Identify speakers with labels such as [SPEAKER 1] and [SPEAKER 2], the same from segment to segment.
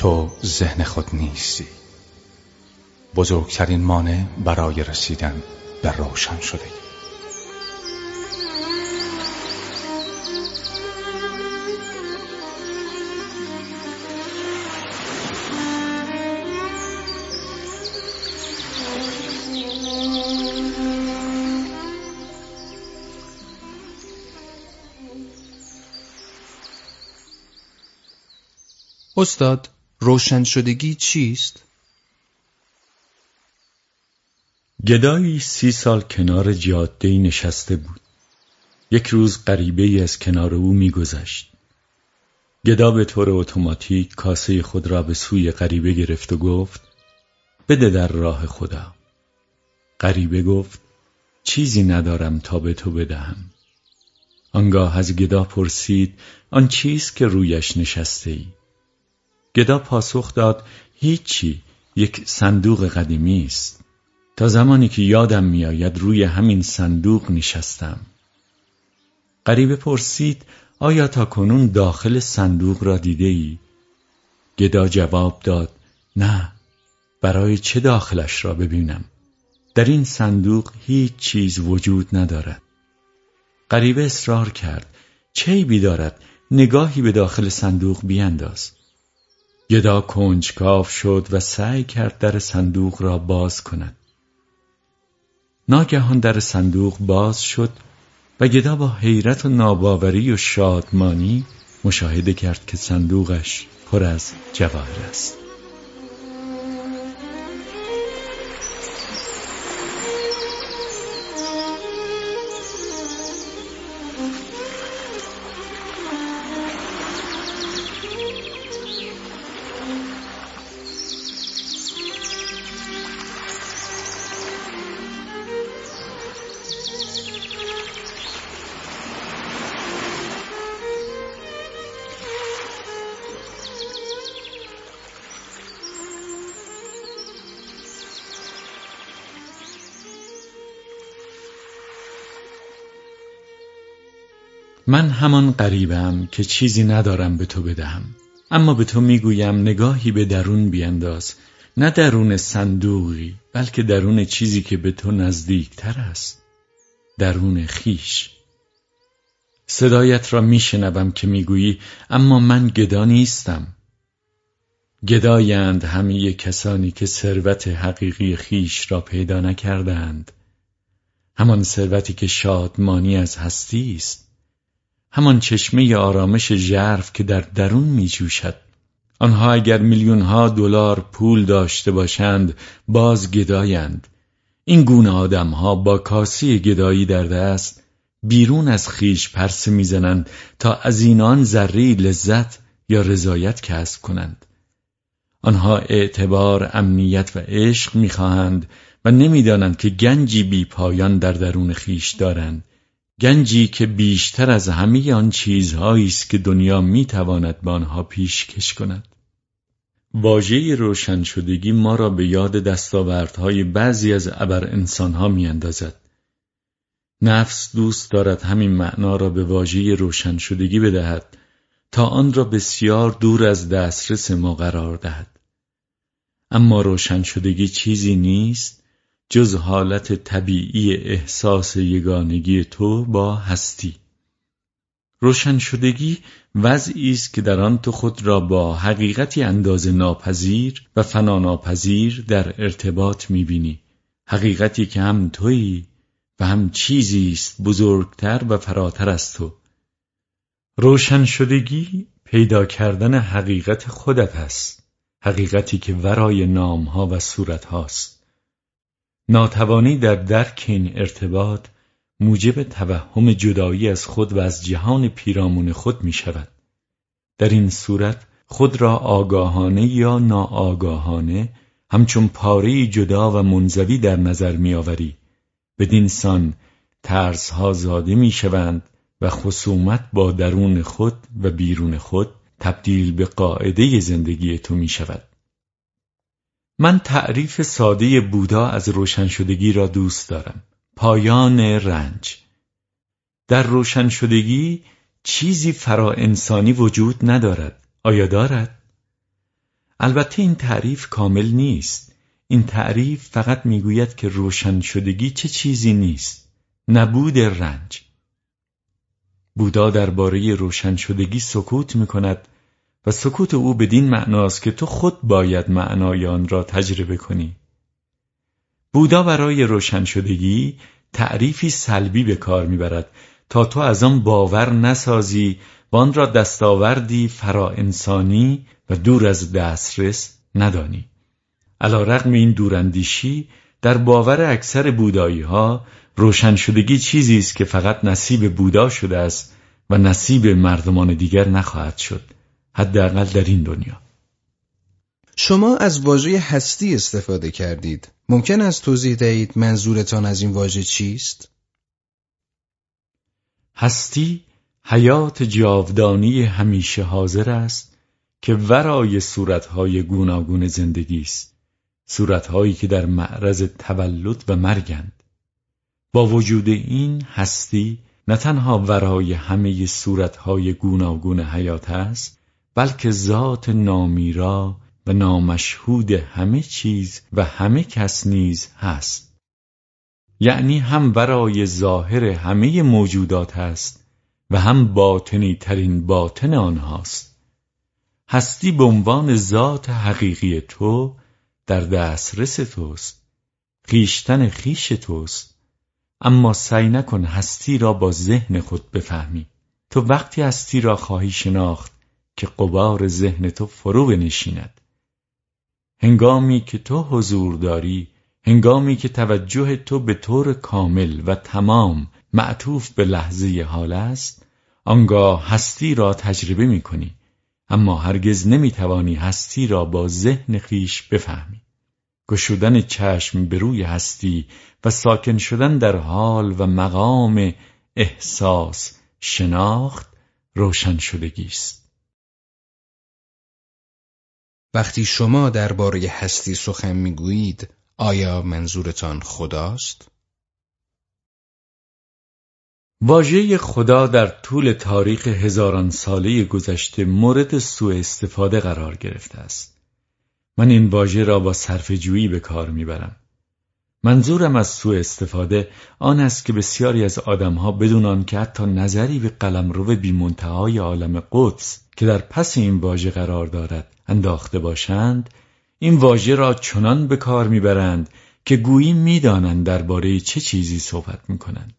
[SPEAKER 1] تو ذهن خود نیستی. بزرگترین مانع برای رسیدن به روشن شدگی
[SPEAKER 2] استاد روشن شدگی چیست؟
[SPEAKER 3] گدایی سی سال کنار جاده نشسته بود. یک روز غریبه ای از کنار او میگذشت. گدا به طور اتوماتیک کاسه خود را به سوی غریبه گرفت و گفت بده در راه خدا. غریبه گفت چیزی ندارم تا به تو بدهم. آنگاه از گدا پرسید آن چیست که رویش نشسته ای؟ گدا پاسخ داد هیچی یک صندوق قدیمی است. تا زمانی که یادم میآید روی همین صندوق نشستم. غریبه پرسید آیا تا کنون داخل صندوق را دیده ای؟ گدا جواب داد نه برای چه داخلش را ببینم؟ در این صندوق هیچ چیز وجود ندارد. غریبه اصرار کرد چه بیدارد نگاهی به داخل صندوق بیانداز. گدا کنجکاو شد و سعی کرد در صندوق را باز کند. ناگهان در صندوق باز شد و گدا با حیرت و ناباوری و شادمانی مشاهده کرد که صندوقش پر از جواهر است. من همان قریبم که چیزی ندارم به تو بدهم. اما به تو می‌گویم نگاهی به درون بینداز. نه درون صندوقی بلکه درون چیزی که به تو نزدیکتر است. درون خیش. صدایت را میشنوم که می‌گویی اما من گدا نیستم. گدایند همه کسانی که ثروت حقیقی خیش را پیدا نکردند. همان ثروتی که شادمانی از هستی است. همان چشمه آرامش ژرف که در درون می جوشد آنها اگر میلیون ها دلار پول داشته باشند باز گدایند. این گونه آدم ها با کاسی گدایی در دست بیرون از خیش پرسه می‌زنند تا از اینان ذری لذت یا رضایت کسب کنند. آنها اعتبار امنیت و عشق می‌خواهند و نمی‌دانند که گنجی بی پایان در درون خیش دارند. گنجی که بیشتر از همه آن چیزهایی است که دنیا می‌تواند به آنها پیشکش کند. واژه روشن شدگی ما را به یاد دستاوردهای بعضی از ابر انسانها میاندازد. نفس دوست دارد همین معنا را به واژه روشن شدگی بدهد تا آن را بسیار دور از دسترس ما قرار دهد. اما روشن شدگی چیزی نیست جز حالت طبیعی احساس یگانگی تو با هستی. روشن شدگی وضعی است که در آن تو خود را با حقیقتی انداز ناپذیر و فناناپذیر در ارتباط می‌بینی. حقیقتی که هم تویی و هم چیزی است بزرگتر و فراتر از تو. روشن شدگی پیدا کردن حقیقت خودت است. حقیقتی که ورای نامها و صورت هاست ناتوانی در درک این ارتباط موجب توهم جدایی از خود و از جهان پیرامون خود می شود. در این صورت خود را آگاهانه یا ناآگاهانه همچون پاره جدا و منزوی در نظر میآوری بدین سان ترسها زاده می شوند و خصومت با درون خود و بیرون خود تبدیل به قاعده زندگی تو می شود. من تعریف ساده بودا از روشنشدگی را دوست دارم. پایان رنج. در روشنشدگی چیزی فرا انسانی وجود ندارد. آیا دارد؟ البته این تعریف کامل نیست. این تعریف فقط می‌گوید که روشن شدگی چه چیزی نیست. نبود رنج. بودا درباره روشن شدگی سکوت می کند و سکوت او بدین معناست که تو خود باید معنای آن را تجربه کنی. بودا برای روشن شدگی تعریفی سلبی به کار می‌برد تا تو از آن باور نسازی و آن را دستاوردی فرا انسانی و دور از دسترس ندانی. علا رقم این دوراندیشی در باور اکثر بودایی ها روشن شدگی چیزی است که فقط نصیب بودا شده است و نصیب مردمان دیگر نخواهد شد. حداقل در این دنیا.
[SPEAKER 2] شما از واژه هستی استفاده کردید. ممکن است توضیح دهید منظورتان از این واژه چیست؟
[SPEAKER 3] هستی حیات جاودانی همیشه حاضر است که ورای صورتهای گوناگون زندگی است. صورتهایی که در معرض تولد و مرگند. با وجود این هستی نه تنها ورای همه صورتهای گوناگون حیات است بلکه ذات نامیرا و نامشهود همه چیز و همه کس نیز هست. یعنی هم برای ظاهر همه موجودات است و هم باطنی ترین باطن آنهاست. هستی به عنوان ذات حقیقی تو در دسترس توست خیشتن خیش توست. اما سعی نکن هستی را با ذهن خود بفهمی. تو وقتی هستی را خواهی شناخت که قبار ذهن تو فرو بنشیند. هنگامی که تو حضور داری هنگامی که توجه تو به طور کامل و تمام معطوف به لحظه حال است آنگاه هستی را تجربه می کنی اما هرگز نمی توانی هستی را با ذهن خیش بفهمی. گشودن چشم به روی هستی و ساکن شدن در حال و مقام احساس شناخت روشن شدگی است.
[SPEAKER 2] وقتی شما درباره هستی سخن می‌گویید آیا منظورتان خداست؟
[SPEAKER 3] واژه خدا در طول تاریخ هزاران ساله گذشته مورد سوء استفاده قرار گرفته است. من این واژه را با جویی به کار می‌برم. منظورم از سوء استفاده آن است که بسیاری از آدمها بدون آنکه حتی نظری به قلمرو بیمنتهای عالم قدس که در پس این واژه قرار دارد انداخته باشند این واژه را چنان به کار می‌برند که گویی می‌دانند درباره چه چیزی صحبت می‌کنند.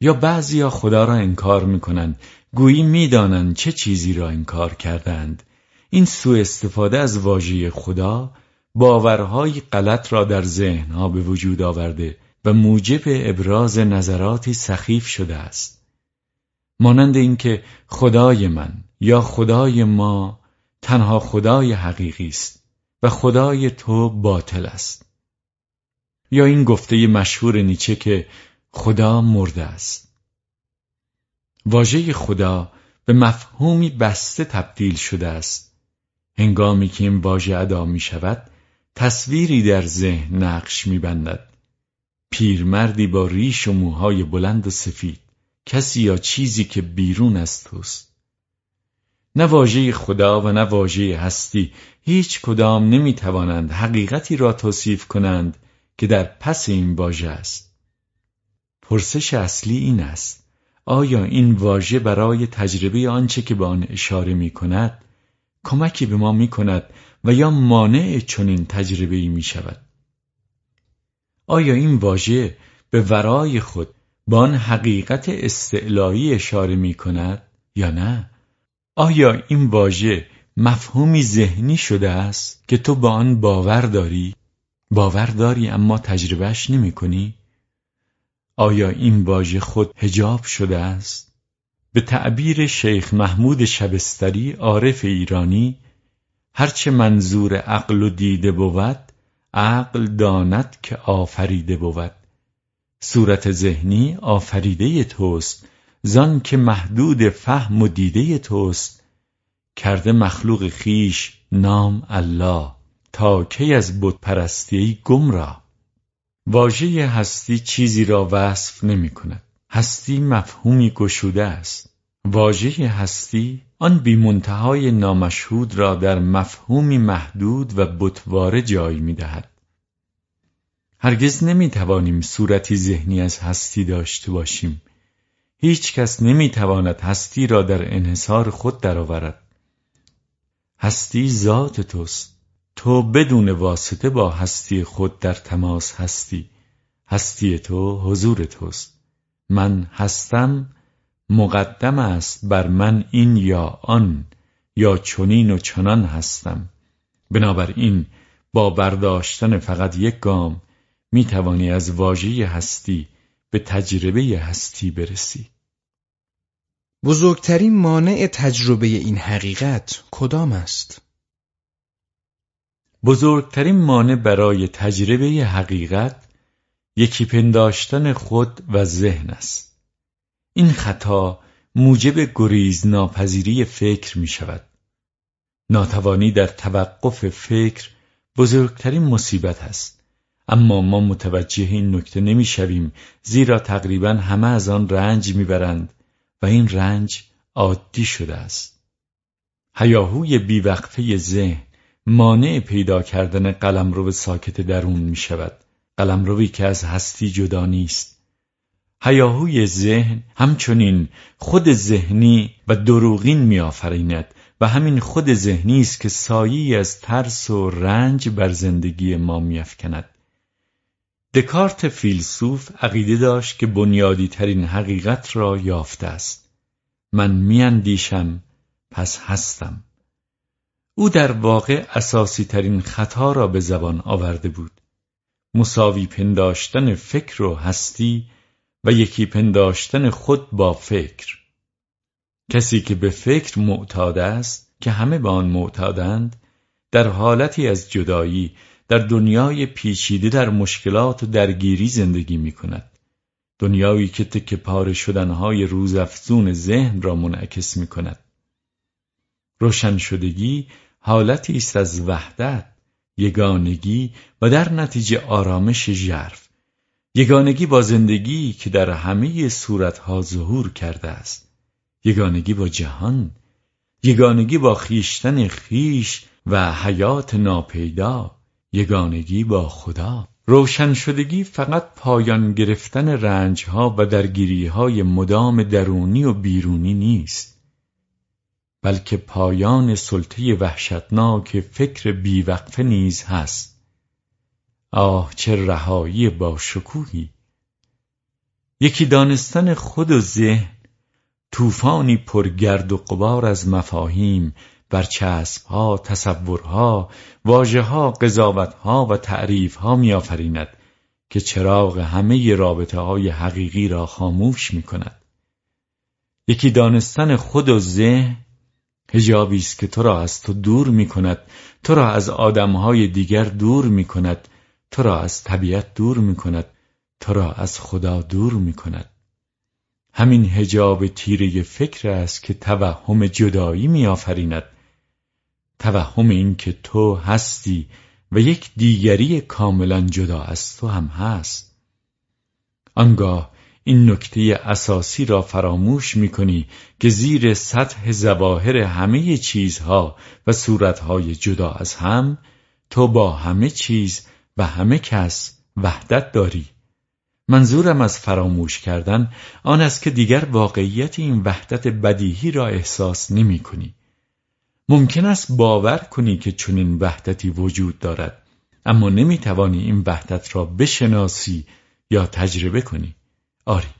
[SPEAKER 3] یا بعضیا خدا را انکار می‌کنند گویی می‌دانند چه چیزی را انکار کردند این سوء استفاده از واژه خدا باورهای غلط را در ذهنها به وجود آورده و موجب ابراز نظراتی سخیف شده است. مانند اینکه خدای من یا خدای ما تنها خدای حقیقی است و خدای تو باطل است. یا این گفته مشهور نیچه که خدا مرده است. واژه خدا به مفهومی بسته تبدیل شده است. هنگامی که این واژه ادا می شود تصویری در ذهن نقش می بندد پیرمردی با ریش و موهای بلند و سفید کسی یا چیزی که بیرون از توست. نه واژه خدا و نه واژه هستی هیچ کدام نمی توانند حقیقتی را توصیف کنند که در پس این واژه است. پرسش اصلی این است آیا این واژه برای تجربه آنچه که به آن اشاره می کند کمکی به ما می کند و یا مانع چنین تجربه ای می شود آیا این واژه به ورای خود به آن حقیقت استعلایی اشاره می کند یا نه؟ آیا این واژه مفهومی ذهنی شده است که تو با آن باور داری؟ باور داری اما تجربهش نمی کنی آیا این واژه خود هجاب شده است؟ به تعبیر شیخ محمود شبستری عارف ایرانی هرچه منظور عقل و دیده بود عقل داند که آفریده بود. صورت ذهنی آفریده توست زان که محدود فهم و دیده توست. کرده مخلوق خیش نام الله تا کی از بت پرستی گم را؟ واژه هستی چیزی را وصف نمی کند. هستی مفهومی گشوده است. واژه هستی آن بیمنتهای نامشهود را در مفهومی محدود و بتواره جای می‌دهد. هرگز نمی‌توانیم صورتی ذهنی از هستی داشته باشیم. هیچ کس نمی‌تواند هستی را در انحصار خود درآورد. هستی ذات توست. تو بدون واسطه با هستی خود در تماس هستی. هستی تو حضور توست. من هستم مقدم است بر من این یا آن یا چنین و چنان هستم. بنابراین با برداشتن فقط یک گام می توانی از واژه هستی به تجربه هستی برسی.
[SPEAKER 2] بزرگترین مانع تجربه این حقیقت کدام است؟
[SPEAKER 3] بزرگترین مانع برای تجربه حقیقت یکی پنداشتن خود و ذهن است. این خطا موجب گریز ناپذیری فکر می شود ناتوانی در توقف فکر بزرگترین مصیبت است. اما ما متوجه این نکته نمی‌شویم زیرا تقریبا همه از آن رنج می‌برند و این رنج عادی شده است. هیاهوی بیوقفه ذهن مانع پیدا کردن قلمرو ساکت درون می شود قلمروی که از هستی جدا نیست. هیاهوی ذهن همچنین خود ذهنی و دروغین میآفریند و همین خود ذهنی است که سایی از ترس و رنج بر زندگی ما میافکند. دکارت فیلسوف عقیده داشت که بنیادی ترین حقیقت را یافته است. من میاندیشم پس هستم. او در واقع اساسی ترین خطا را به زبان آورده بود. مساوی پنداشتن فکر و هستی و یکی پنداشتن خود با فکر. کسی که به فکر معتاد است که همه به آن معتادند در حالتی از جدایی در دنیای پیچیده در مشکلات و درگیری زندگی می کند دنیایی که تک پاره شدنهای روزافزون ذهن را منعکس می کند روشن شدگی حالتی است از وحدت یگانگی و در نتیجه آرامش ژرف. یگانگی با زندگی که در همه صورتها ظهور کرده است. یگانگی با جهان یگانگی با خیشتن خیش و حیات ناپیدا یگانگی با خدا. روشن شدگی فقط پایان گرفتن رنجها و درگیریهای مدام درونی و بیرونی نیست بلکه پایان سلطه وحشتناک فکر بیوقفه نیز هست. آه چه رهایی با شکوهی یکی دانستن خود و ذهن طوفانی پرگرد و قبار از مفاهیم برچسبها تصورها واژهها قضاوتها و تعریفها میآفریند که چراغ همه رابطه های حقیقی را خاموش می کند. یکی دانستن خود و ذهن هجابی است که تو را از تو دور می کند تو را از آدمهای دیگر دور می کند تو را از طبیعت دور می کند تو را از خدا دور می کند همین هجاب تیره فکر است که توهم جدایی می آفریند توهم این که تو هستی و یک دیگری کاملا جدا از تو هم هست. آنگاه این نکته اساسی را فراموش می کنی که زیر سطح زواهر همه چیزها و صورتهای جدا از هم تو با همه چیز و همه کس وحدت داری. منظورم از فراموش کردن آن است که دیگر واقعیت این وحدت بدیهی را احساس نمی کنی. ممکن است باور کنی که چنین وحدتی وجود دارد اما نمی توانی این وحدت را بشناسی یا تجربه کنی. آری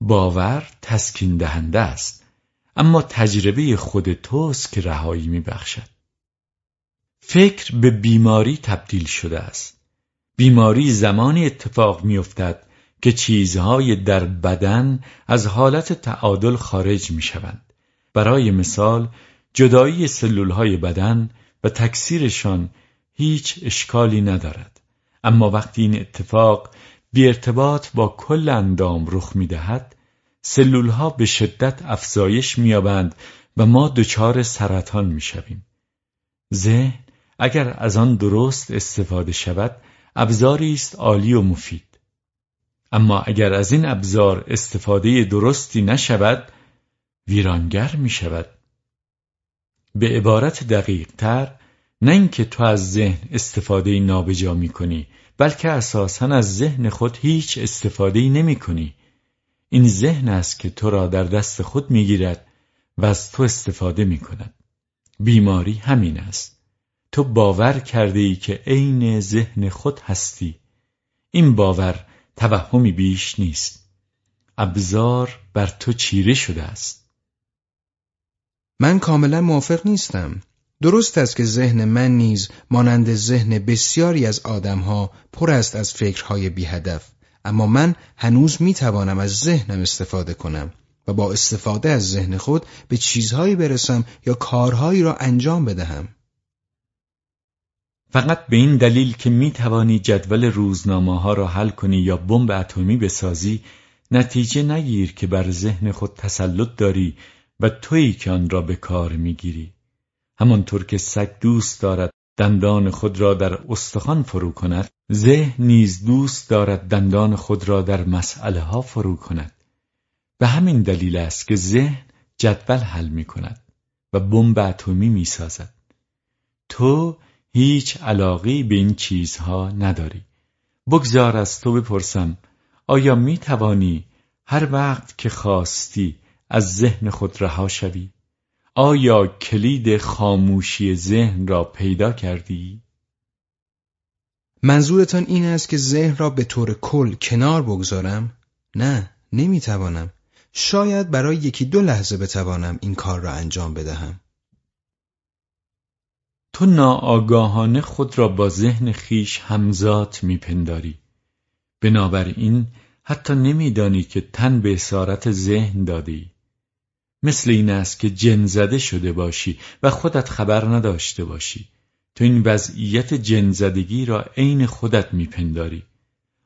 [SPEAKER 3] باور تسکین دهنده است اما تجربه خود توست که رهایی می بخشد. فکر به بیماری تبدیل شده است. بیماری زمانی اتفاق می افتد که چیزهای در بدن از حالت تعادل خارج می شوند. برای مثال جدایی سلولهای بدن و تکثیرشان هیچ اشکالی ندارد اما وقتی این اتفاق بی ارتباط با کل اندام رخ می دهد سلولها به شدت افزایش میابند و ما دچار سرطان می شویم. ذهن اگر از آن درست استفاده شود ابزاری است عالی و مفید. اما اگر از این ابزار استفاده درستی نشود ویرانگر می شود. به عبارت دقیق تر نه اینکه تو از ذهن استفاده نابجا می کنی بلکه اساسا از ذهن خود هیچ استفاده نمی کنی. این ذهن است که تو را در دست خود می گیرد و از تو استفاده می کند. بیماری همین است. تو باور کرده ای که عین ذهن خود هستی. این باور توهمی بیش نیست. ابزار بر تو چیره شده است.
[SPEAKER 2] من کاملا موافق نیستم. درست است که ذهن من نیز مانند ذهن بسیاری از آدمها پر است از فکرهای بی هدف اما من هنوز می توانم از ذهنم استفاده کنم و با استفاده از ذهن خود به چیزهایی برسم یا کارهایی را انجام بدهم.
[SPEAKER 3] فقط به این دلیل که می توانی جدول روزنامه ها را حل کنی یا بمب اتمی بسازی نتیجه نگیر که بر ذهن خود تسلط داری و تویی که آن را به کار می‌گیری. همانطور که سگ دوست دارد دندان خود را در استخوان فرو کند ذهن نیز دوست دارد دندان خود را در مسئله ها فرو کند. به همین دلیل است که ذهن جدول حل می کند و بمب اتمی می سازد تو هیچ علاقی به این چیزها نداری بگذار از تو بپرسم آیا می توانی هر وقت که خواستی از ذهن خود رها شوی آیا کلید خاموشی ذهن را پیدا کردی؟
[SPEAKER 2] منظورتان این است که ذهن را به طور کل کنار بگذارم؟ نه، نمی‌توانم. شاید برای یکی دو لحظه بتوانم این کار را انجام بدهم.
[SPEAKER 3] تو ناآگاهانه خود را با ذهن خیش همزاد میپنداری. بنابراین حتی نمیدانی که تن به اسارت ذهن دادی. مثل این است که جن زده شده باشی و خودت خبر نداشته باشی تو این وضعیت جن زدگی را عین خودت میپنداری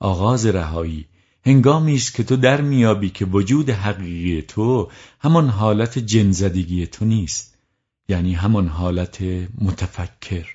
[SPEAKER 3] آغاز رهایی هنگامی است که تو در میابی که وجود حقیقی تو همان حالت جن زدگی تو نیست یعنی همان حالت متفکر.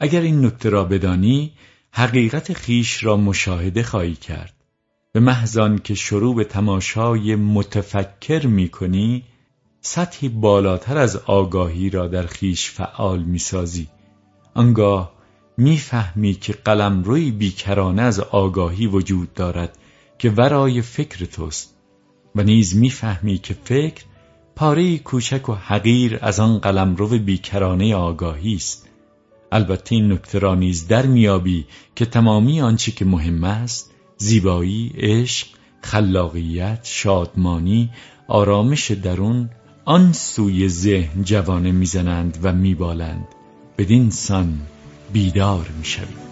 [SPEAKER 3] اگر این نکته را بدانی حقیقت خیش را مشاهده خواهی کرد. به محضان که شروع به تماشای متفکر می کنی سطحی بالاتر از آگاهی را در خیش فعال می سازی آنگاه می‌فهمی که قلم روی بیکرانه از آگاهی وجود دارد که ورای فکر توست و نیز می‌فهمی که فکر پاره کوچک و حقیر از آن قلم رو بیکرانه آگاهی است. البته این نکته را نیز در میابی که تمامی آنچه که مهم است زیبایی، عشق، خلاقیت، شادمانی، آرامش درون آن سوی ذهن جوانه می‌زنند و میبالند. بدین سان بیدار می‌شوید